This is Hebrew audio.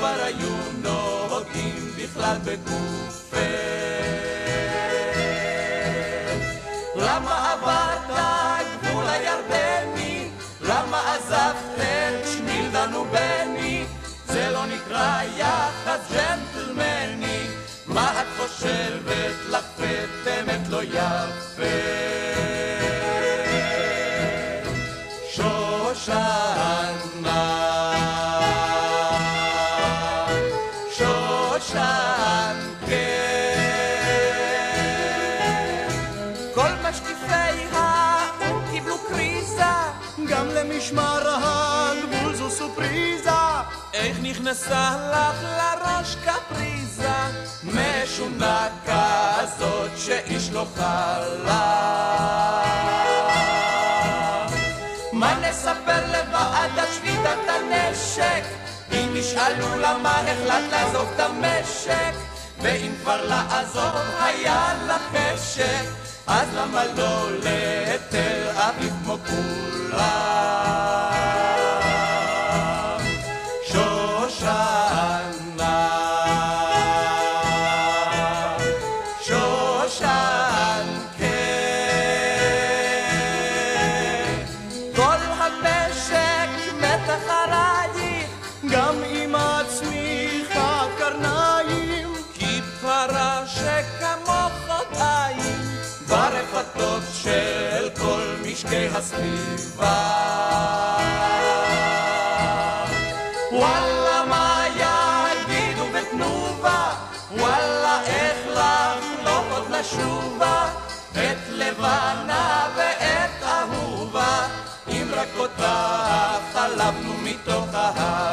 כבר היו נוהגים בכלל בגופך. למה עברת גבול הירדני? למה עזבת את שמילדנו בני? זה לא נקרא יחס ג'נטלמני. מה את חושבת לך פטמת לא יפה? גם למשמר הגבול זו סופריזה. איך נכנסה לך לראש קפריזה? משונה כזאת שאיש לא חלה. מה נספר לוועדת שביתת הנשק? אם ישאלו למה החלטת לעזוב את המשק ואם כבר לעזוב היה לך חשק אז למה לא לתל כל המשק מת אחרייך גם עם הצמיחה קרניים כי פרה שכמוך עין ברפתות של כל משקי הסביבה. וואלה מה יגידו בתנובה? וואלה איך לא עוד את לבנה אותך חלבנו מתוך אהבה